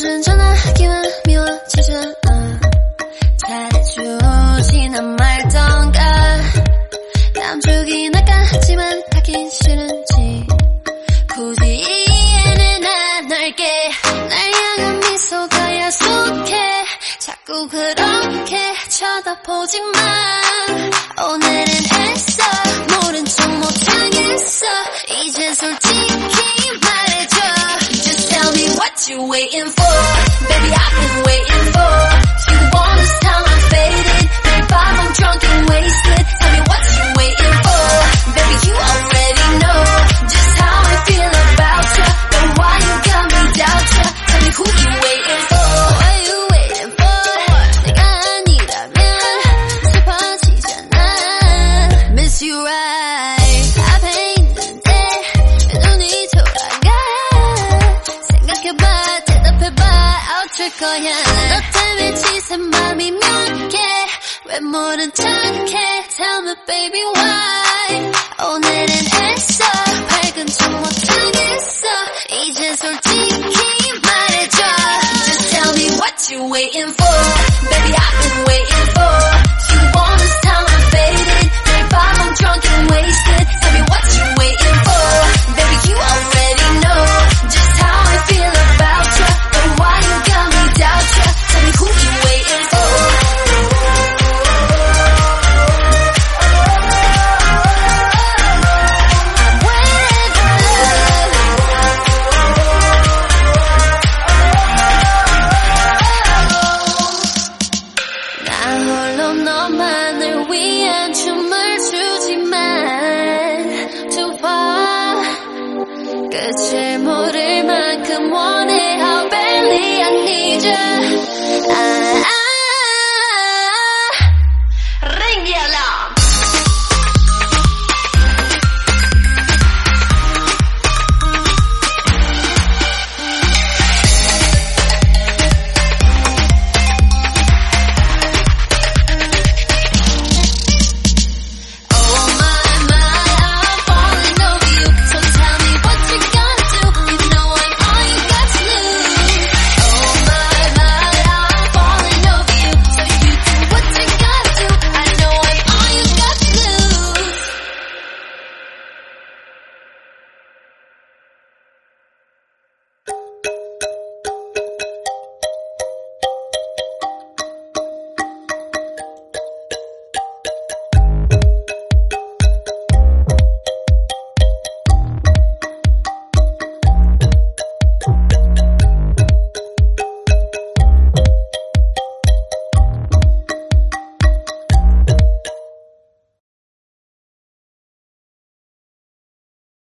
요즘 전화기만 미워지잖아. 잘해주지 난 말던가. 남쪽이 나까지만 가긴 싫은지. 굳이 이해는 안 할게. 날 향한 미소가 야속해. 자꾸 그렇게 쳐다보지 마 오늘은 애써 모른 척 wasted 거야 너 때문에 지새 맘이 몇개왜 모른 척해 Tell me baby why 오늘은 애써 밝은 척 못하겠어 이제 솔직히 말해줘 Just tell me what you waiting for No.